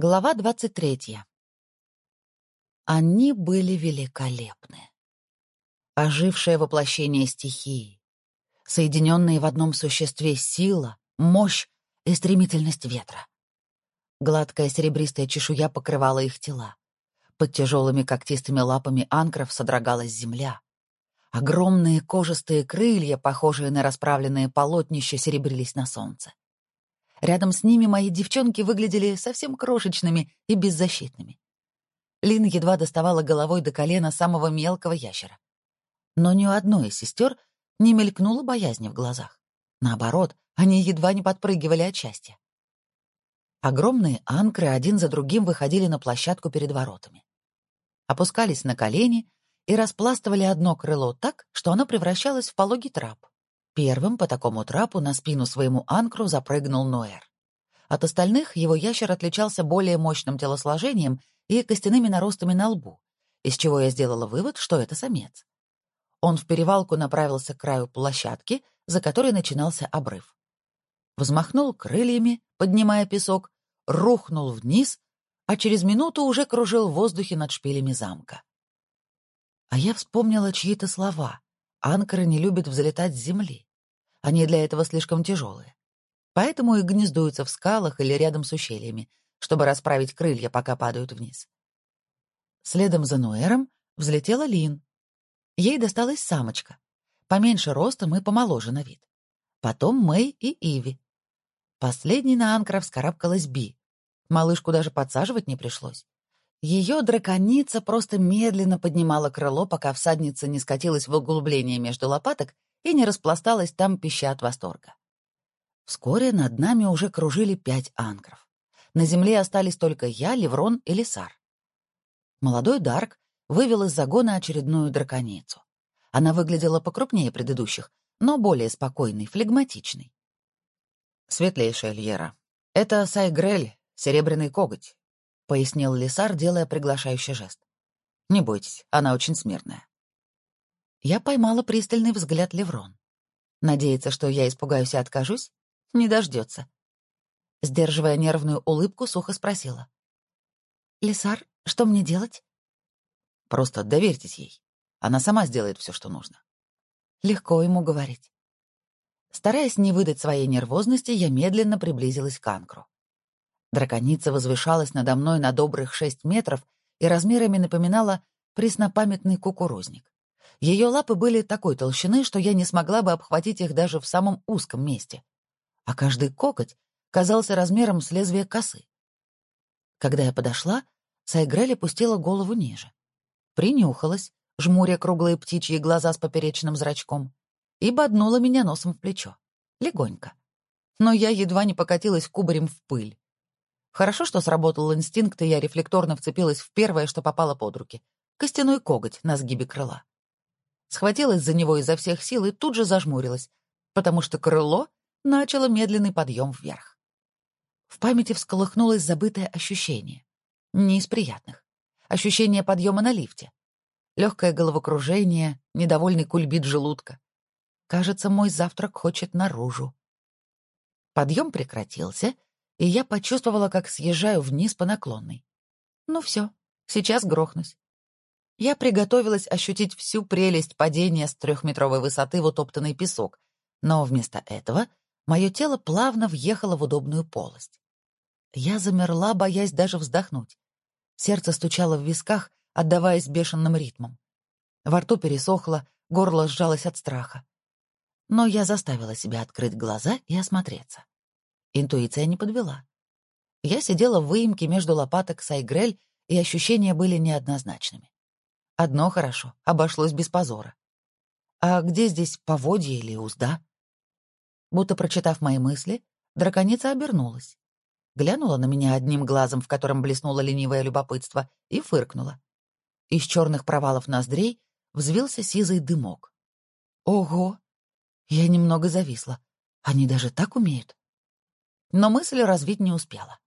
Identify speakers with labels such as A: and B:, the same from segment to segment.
A: Глава двадцать третья. Они были великолепны. Ожившее воплощение стихии, соединенные в одном существе сила, мощь и стремительность ветра. Гладкая серебристая чешуя покрывала их тела. Под тяжелыми когтистыми лапами анкров содрогалась земля. Огромные кожистые крылья, похожие на расправленные полотнища, серебрились на солнце. Рядом с ними мои девчонки выглядели совсем крошечными и беззащитными. Лин едва доставала головой до колена самого мелкого ящера. Но ни у одной из сестер не мелькнула боязни в глазах. Наоборот, они едва не подпрыгивали от счастья. Огромные анкры один за другим выходили на площадку перед воротами. Опускались на колени и распластывали одно крыло так, что оно превращалось в пологий трап. Первым по такому трапу на спину своему анкру запрыгнул Ноэр. От остальных его ящер отличался более мощным телосложением и костяными наростами на лбу, из чего я сделала вывод, что это самец. Он в перевалку направился к краю площадки, за которой начинался обрыв. Взмахнул крыльями, поднимая песок, рухнул вниз, а через минуту уже кружил в воздухе над шпилями замка. А я вспомнила чьи-то слова. Анкоры не любят взлетать с земли. Они для этого слишком тяжелые. Поэтому и гнездуются в скалах или рядом с ущельями, чтобы расправить крылья, пока падают вниз. Следом за Нуэром взлетела Лин. Ей досталась самочка, поменьше ростом и помоложе на вид. Потом Мэй и Иви. Последней на анкров вскарабкалась Би. Малышку даже подсаживать не пришлось. Ее драконица просто медленно поднимала крыло, пока всадница не скатилась в углубление между лопаток и не распласталась там, пища от восторга. Вскоре над нами уже кружили пять анкров. На земле остались только я, Леврон и Лисар. Молодой Дарк вывел из загона очередную драконицу. Она выглядела покрупнее предыдущих, но более спокойной, флегматичной. «Светлейшая Льера, это Сайгрель, серебряный коготь», — пояснил Лисар, делая приглашающий жест. «Не бойтесь, она очень смирная». Я поймала пристальный взгляд Леврон. Надеется, что я испугаюсь и откажусь? Не дождется. Сдерживая нервную улыбку, сухо спросила. «Лисар, что мне делать?» «Просто доверьтесь ей. Она сама сделает все, что нужно». Легко ему говорить. Стараясь не выдать своей нервозности, я медленно приблизилась к анкру. Драконица возвышалась надо мной на добрых шесть метров и размерами напоминала преснопамятный кукурузник. Ее лапы были такой толщины, что я не смогла бы обхватить их даже в самом узком месте. А каждый коготь казался размером с лезвия косы. Когда я подошла, Сайгрель опустила голову ниже. Принюхалась, жмуря круглые птичьи глаза с поперечным зрачком, и боднула меня носом в плечо. Легонько. Но я едва не покатилась кубарем в пыль. Хорошо, что сработал инстинкт, и я рефлекторно вцепилась в первое, что попало под руки — костяной коготь на сгибе крыла схватилась за него изо всех сил и тут же зажмурилась, потому что крыло начало медленный подъем вверх. В памяти всколыхнулось забытое ощущение. Не из приятных. Ощущение подъема на лифте. Легкое головокружение, недовольный кульбит желудка. Кажется, мой завтрак хочет наружу. Подъем прекратился, и я почувствовала, как съезжаю вниз по наклонной. Ну все, сейчас грохнусь. Я приготовилась ощутить всю прелесть падения с трехметровой высоты в утоптанный песок, но вместо этого мое тело плавно въехало в удобную полость. Я замерла, боясь даже вздохнуть. Сердце стучало в висках, отдаваясь бешеным ритмом. Во рту пересохло, горло сжалось от страха. Но я заставила себя открыть глаза и осмотреться. Интуиция не подвела. Я сидела в выемке между лопаток Сайгрель, и ощущения были неоднозначными. Одно хорошо, обошлось без позора. А где здесь поводья или узда? Будто прочитав мои мысли, драконица обернулась. Глянула на меня одним глазом, в котором блеснуло ленивое любопытство, и фыркнула. Из черных провалов ноздрей взвился сизый дымок. Ого! Я немного зависла. Они даже так умеют? Но мысль развить не успела.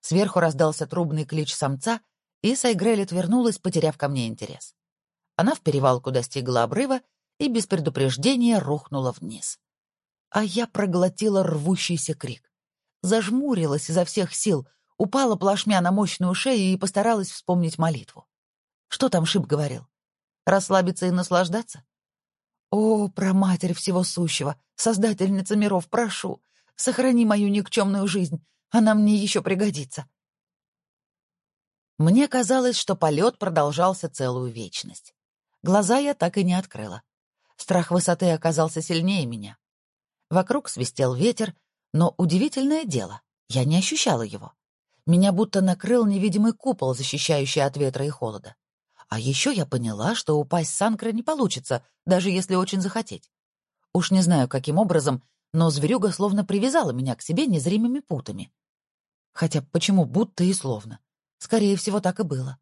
A: Сверху раздался трубный клич самца, и Сайгрель отвернулась, потеряв ко мне интерес. Она в перевалку достигла обрыва и без предупреждения рухнула вниз. А я проглотила рвущийся крик. Зажмурилась изо всех сил, упала плашмя на мощную шею и постаралась вспомнить молитву. Что там Шип говорил? Расслабиться и наслаждаться? О, про матерь всего сущего, создательница миров, прошу, сохрани мою никчемную жизнь, она мне еще пригодится. Мне казалось, что полет продолжался целую вечность. Глаза я так и не открыла. Страх высоты оказался сильнее меня. Вокруг свистел ветер, но удивительное дело, я не ощущала его. Меня будто накрыл невидимый купол, защищающий от ветра и холода. А еще я поняла, что упасть с анкра не получится, даже если очень захотеть. Уж не знаю, каким образом, но зверюга словно привязала меня к себе незримыми путами. Хотя почему будто и словно? Скорее всего, так и было.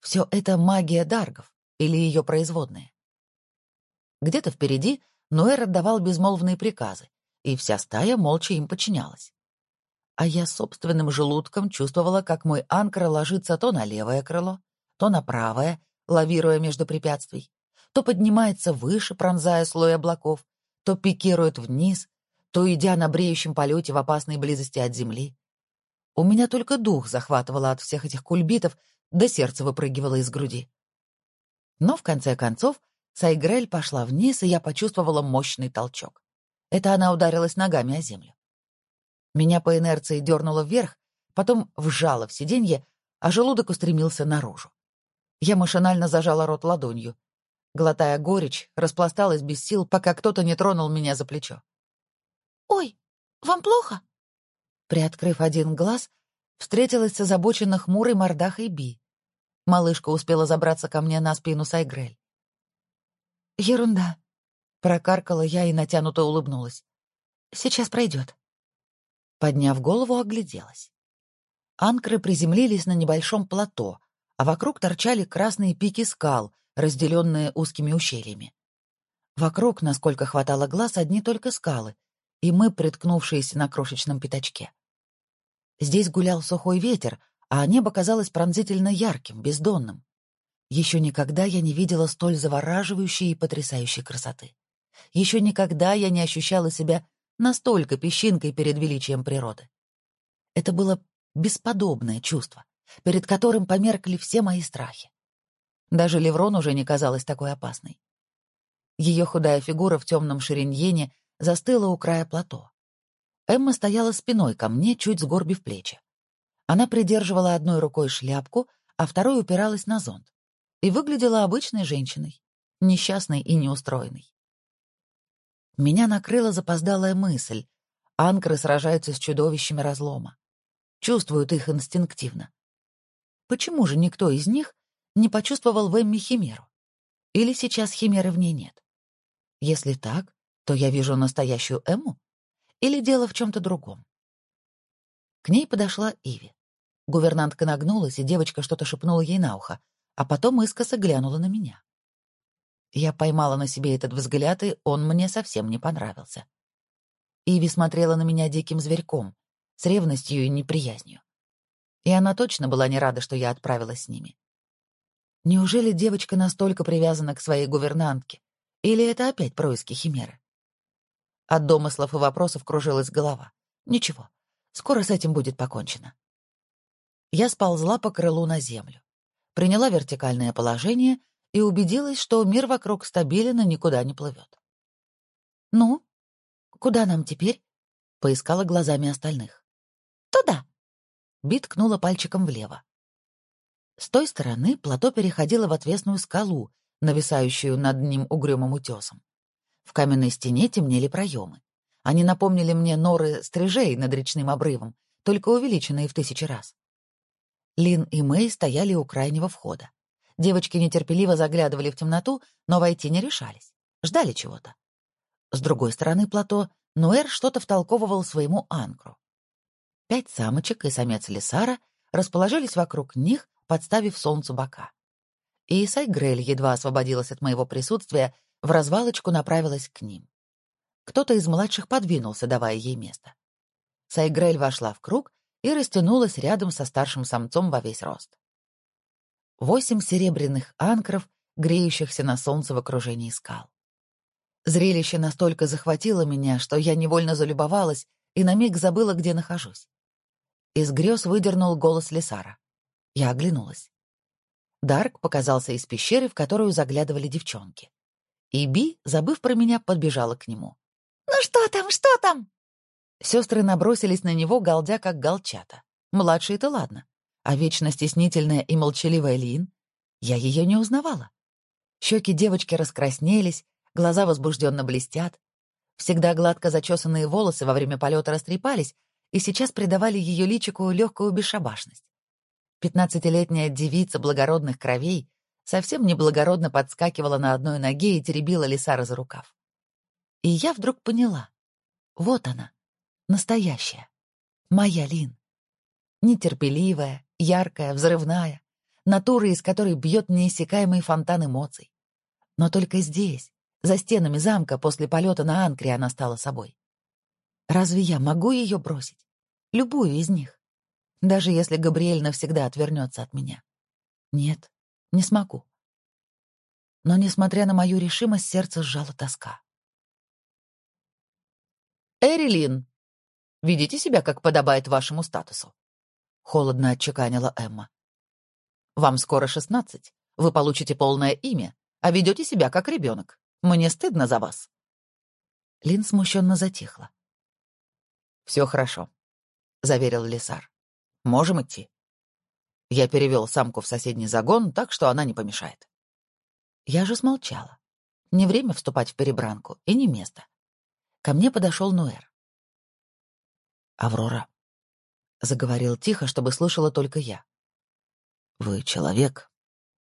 A: Все это магия даргов или ее производные. Где-то впереди Ноэр отдавал безмолвные приказы, и вся стая молча им подчинялась. А я собственным желудком чувствовала, как мой анкр ложится то на левое крыло, то на правое, лавируя между препятствий, то поднимается выше, пронзая слой облаков, то пикирует вниз, то идя на бреющем полете в опасной близости от земли. У меня только дух захватывало от всех этих кульбитов, да сердце выпрыгивало из груди. Но в конце концов Сайгрель пошла вниз, и я почувствовала мощный толчок. Это она ударилась ногами о землю. Меня по инерции дернуло вверх, потом вжало в сиденье, а желудок устремился наружу. Я машинально зажала рот ладонью. Глотая горечь, распласталась без сил, пока кто-то не тронул меня за плечо.
B: «Ой, вам плохо?»
A: Приоткрыв один глаз, встретилась с озабоченно хмурой мордахой Би. Малышка успела забраться ко мне на спину Сайгрель.
B: «Ерунда», —
A: прокаркала я и натянуто улыбнулась.
B: «Сейчас пройдет».
A: Подняв голову, огляделась. Анкры приземлились на небольшом плато, а вокруг торчали красные пики скал, разделенные узкими ущельями. Вокруг, насколько хватало глаз, одни только скалы, и мы, приткнувшиеся на крошечном пятачке. Здесь гулял сухой ветер, а небо казалось пронзительно ярким, бездонным. Еще никогда я не видела столь завораживающей и потрясающей красоты. Еще никогда я не ощущала себя настолько песчинкой перед величием природы. Это было бесподобное чувство перед которым померкли все мои страхи. Даже Леврон уже не казалась такой опасной. Ее худая фигура в темном шириньене застыла у края плато. Эмма стояла спиной ко мне, чуть сгорбив плечи. Она придерживала одной рукой шляпку, а второй упиралась на зонт. И выглядела обычной женщиной, несчастной и неустроенной. Меня накрыла запоздалая мысль. Анкры сражаются с чудовищами разлома. Чувствуют их инстинктивно. Почему же никто из них не почувствовал в Эмме химеру? Или сейчас химеры в ней нет? Если так, то я вижу настоящую Эмму? Или дело в чем-то другом? К ней подошла Иви. Гувернантка нагнулась, и девочка что-то шепнула ей на ухо, а потом искоса глянула на меня. Я поймала на себе этот взгляд, и он мне совсем не понравился. Иви смотрела на меня диким зверьком, с ревностью и неприязнью. И она точно была не рада, что я отправилась с ними. Неужели девочка настолько привязана к своей гувернантке? Или это опять происки химеры? От домыслов и вопросов кружилась голова. Ничего, скоро с этим будет покончено. Я сползла по крылу на землю, приняла вертикальное положение и убедилась, что мир вокруг стабилен и никуда не плывет. «Ну, куда нам теперь?» — поискала глазами остальных.
B: «Туда»,
A: Би ткнула пальчиком влево. С той стороны плато переходило в отвесную скалу, нависающую над ним угрюмым утесом. В каменной стене темнели проемы. Они напомнили мне норы стрижей над речным обрывом, только увеличенные в тысячи раз. Лин и Мэй стояли у крайнего входа. Девочки нетерпеливо заглядывали в темноту, но войти не решались. Ждали чего-то. С другой стороны плато Нуэр что-то втолковывал своему анкру. Пять самочек и самец Лисара расположились вокруг них, подставив солнцу бока. И Сайгрель едва освободилась от моего присутствия, в развалочку направилась к ним. Кто-то из младших подвинулся, давая ей место. Сайгрель вошла в круг и растянулась рядом со старшим самцом во весь рост. Восемь серебряных анкров, греющихся на солнце в окружении скал. Зрелище настолько захватило меня, что я невольно залюбовалась и на миг забыла, где нахожусь. Из грез выдернул голос Лесара. Я оглянулась. Дарк показался из пещеры, в которую заглядывали девчонки. И Би, забыв про меня, подбежала к нему.
B: «Ну что там, что там?»
A: Сестры набросились на него, галдя как галчата. Младшие-то ладно. А вечно стеснительная и молчаливая Лин, я ее не узнавала. Щеки девочки раскраснелись, глаза возбужденно блестят. Всегда гладко зачесанные волосы во время полета растрепались и сейчас придавали ее личику легкую бесшабашность. Пятнадцатилетняя девица благородных кровей совсем неблагородно подскакивала на одной ноге и теребила Лисара за рукав. И я вдруг поняла. Вот она, настоящая, моя Лин. Нетерпеливая, яркая, взрывная, натура, из которой бьет неиссякаемый фонтан эмоций. Но только здесь, за стенами замка, после полета на Анкре она стала собой. Разве я могу ее бросить? Любую из них. Даже если Габриэль навсегда отвернется от меня. Нет, не смогу. Но, несмотря на мою решимость, сердце сжало тоска. «Эрилин, ведите себя, как подобает вашему статусу», — холодно отчеканила Эмма. «Вам скоро шестнадцать. Вы получите полное имя, а ведете себя как ребенок. Мне стыдно за вас». Лин смущенно затихла. «Все хорошо», — заверил Лисар. «Можем идти». Я перевел самку в соседний загон, так что она не помешает. Я же смолчала. Не время вступать в перебранку и не место. Ко мне подошел Нуэр. «Аврора», — заговорил тихо, чтобы слышала только я. «Вы человек,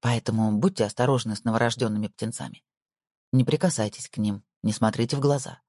A: поэтому будьте осторожны с новорожденными птенцами. Не прикасайтесь к ним, не смотрите в глаза.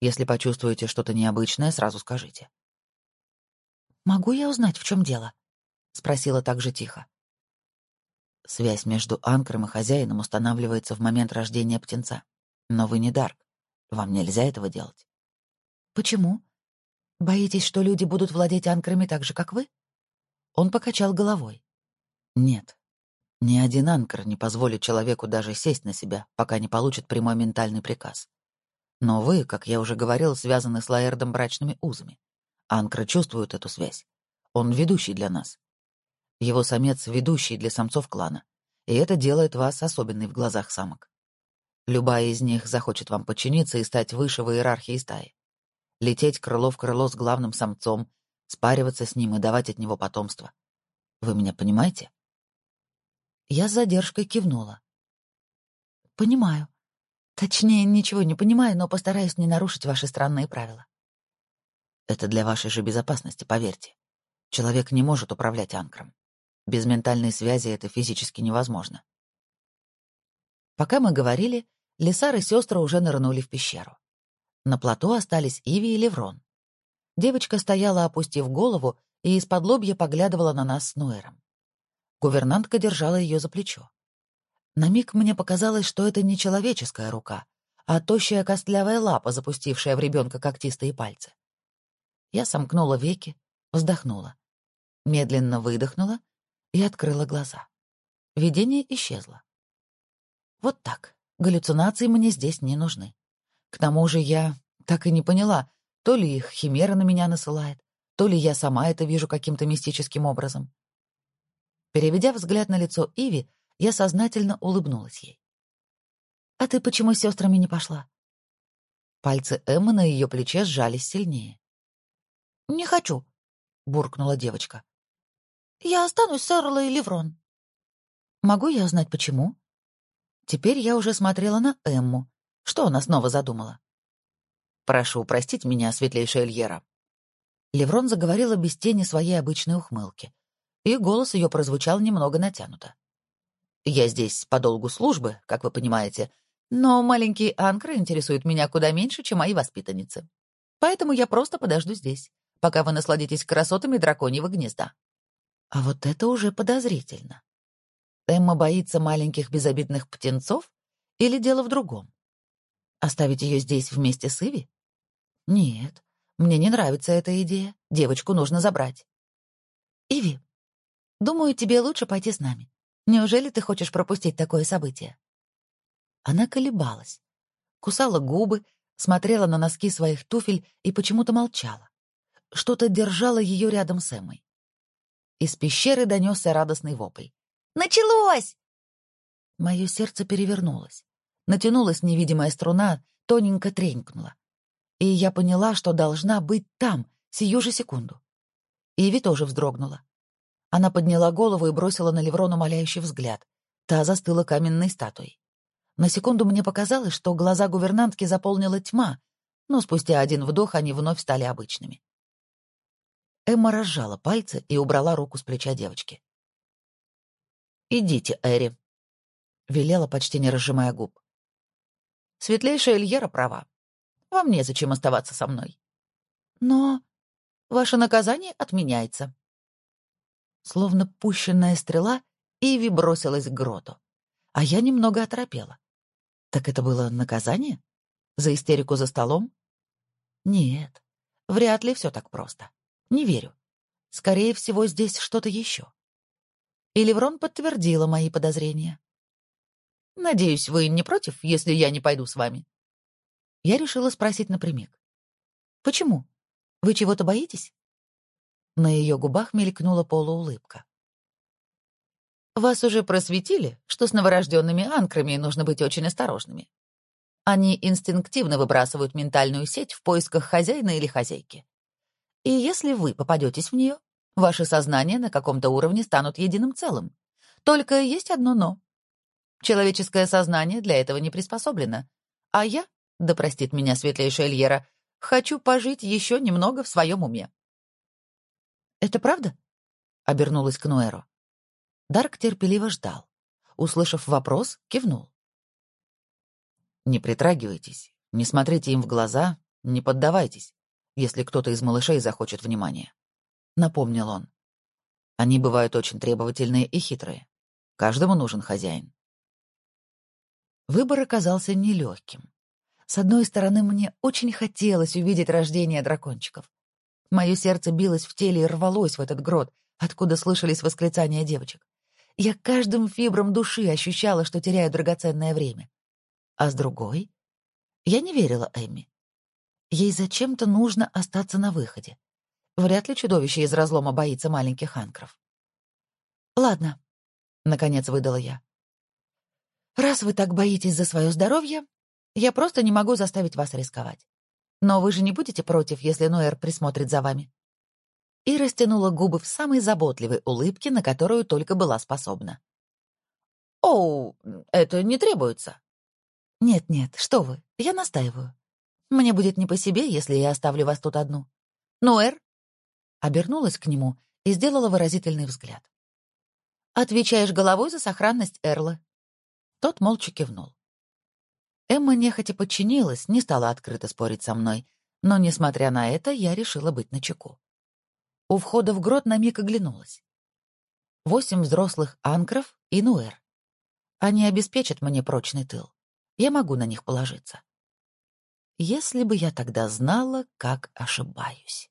A: Если почувствуете что-то необычное, сразу скажите. «Могу я узнать, в чем дело?» — спросила так же тихо. Связь между анкром и хозяином устанавливается в момент рождения птенца. Но вы не Дарк. Вам нельзя этого делать. «Почему? Боитесь, что люди будут владеть анкрами так же, как вы?» Он покачал головой. «Нет. Ни один анкр не позволит человеку даже сесть на себя, пока не получит прямой ментальный приказ. Но вы, как я уже говорил, связаны с Лаэрдом брачными узами. Анкры чувствуют эту связь. Он ведущий для нас. Его самец — ведущий для самцов клана. И это делает вас особенной в глазах самок. Любая из них захочет вам подчиниться и стать выше в иерархии стаи. Лететь крыло в крыло с главным самцом, спариваться с ним и давать от него потомство. Вы меня понимаете? Я с задержкой кивнула. «Понимаю. Точнее, ничего не понимаю, но постараюсь не нарушить ваши странные правила». «Это для вашей же безопасности, поверьте. Человек не может управлять анкром. Без ментальной связи это физически невозможно». Пока мы говорили, Лисар и сестры уже нырнули в пещеру. На плоту остались Иви и Леврон. Девочка стояла, опустив голову, и из-под лобья поглядывала на нас с Нуэром. Гувернантка держала ее за плечо. На миг мне показалось, что это не человеческая рука, а тощая костлявая лапа, запустившая в ребенка когтистые пальцы. Я сомкнула веки, вздохнула, медленно выдохнула и открыла глаза. Видение исчезло. Вот так. Галлюцинации мне здесь не нужны. К тому же я так и не поняла, то ли их химера на меня насылает, то ли я сама это вижу каким-то мистическим образом. Переведя взгляд на лицо Иви, я сознательно улыбнулась ей. «А ты почему с сестрами не пошла?» Пальцы Эммы на ее плече сжались сильнее. «Не хочу», — буркнула девочка. «Я останусь с Эрлой Леврон». «Могу я узнать, почему?» Теперь я уже смотрела на Эмму. Что она снова задумала? «Прошу простить меня, светлейшая Эльера». Леврон заговорила без тени своей обычной ухмылки и голос ее прозвучал немного натянуто. «Я здесь по долгу службы, как вы понимаете, но маленький Анкр интересует меня куда меньше, чем мои воспитанницы. Поэтому я просто подожду здесь, пока вы насладитесь красотами драконьего гнезда». А вот это уже подозрительно. Эмма боится маленьких безобидных птенцов или дело в другом? Оставить ее здесь вместе с Иви? Нет, мне не нравится эта идея. Девочку нужно забрать. Иви, Думаю, тебе лучше пойти с нами. Неужели ты хочешь пропустить такое событие?» Она колебалась, кусала губы, смотрела на носки своих туфель и почему-то молчала. что-то держало ее рядом с Эммой. Из пещеры донесся радостный вопль.
B: «Началось!»
A: Мое сердце перевернулось. Натянулась невидимая струна, тоненько тренькнула. И я поняла, что должна быть там, сию же секунду. Иви тоже вздрогнула. Она подняла голову и бросила на Леврону моляющий взгляд. Та застыла каменной статуей. На секунду мне показалось, что глаза гувернантки заполнила тьма, но спустя один вдох они вновь стали обычными. Эмма разжала пальцы и убрала руку с плеча девочки. «Идите, Эри», — велела, почти не разжимая губ. «Светлейшая Эльера права. Вам незачем оставаться со мной. Но ваше наказание отменяется». Словно пущенная стрела, Иви бросилась к гроту. А я немного оторопела. Так это было наказание? За истерику за столом? Нет, вряд ли все так просто. Не верю. Скорее всего, здесь что-то еще. И Леврон подтвердила мои подозрения. «Надеюсь, вы не против, если я не пойду с вами?» Я решила спросить напрямик. «Почему? Вы чего-то боитесь?» На ее губах мелькнула полуулыбка. «Вас уже просветили, что с новорожденными анкрами нужно быть очень осторожными. Они инстинктивно выбрасывают ментальную сеть в поисках хозяина или хозяйки. И если вы попадетесь в нее, ваши сознания на каком-то уровне станут единым целым. Только есть одно «но». Человеческое сознание для этого не приспособлено. А я, да простит меня светлейшая Эльера, хочу пожить еще немного в своем уме. «Это правда?» — обернулась к Нуэру. Дарк терпеливо ждал. Услышав вопрос, кивнул. «Не притрагивайтесь, не смотрите им в глаза, не поддавайтесь, если кто-то из малышей захочет внимания», — напомнил он. «Они бывают очень требовательные и хитрые. Каждому нужен хозяин». Выбор оказался нелегким. С одной стороны, мне очень хотелось увидеть рождение дракончиков. Мое сердце билось в теле и рвалось в этот грот, откуда слышались восклицания девочек. Я каждым фибром души ощущала, что теряю драгоценное время. А с другой, я не верила Эмми. Ей зачем-то нужно остаться на выходе. Вряд ли чудовище из разлома боится маленьких анкров. «Ладно», — наконец выдала я. «Раз вы так боитесь за свое здоровье, я просто не могу заставить вас рисковать. Но вы же не будете против, если Ноэр присмотрит за вами?» И растянула губы в самой заботливой улыбке, на которую только была способна. «Оу, это не требуется». «Нет-нет, что вы, я настаиваю. Мне будет не по себе, если я оставлю вас тут одну. Ноэр?» Обернулась к нему и сделала выразительный взгляд. «Отвечаешь головой за сохранность Эрла». Тот молча кивнул. Эмма нехотя подчинилась, не стала открыто спорить со мной, но, несмотря на это, я решила быть начеку. У входа в грот на миг оглянулась. Восемь взрослых анкров и нуэр. Они обеспечат мне прочный тыл. Я могу на них положиться. Если бы я тогда знала, как ошибаюсь.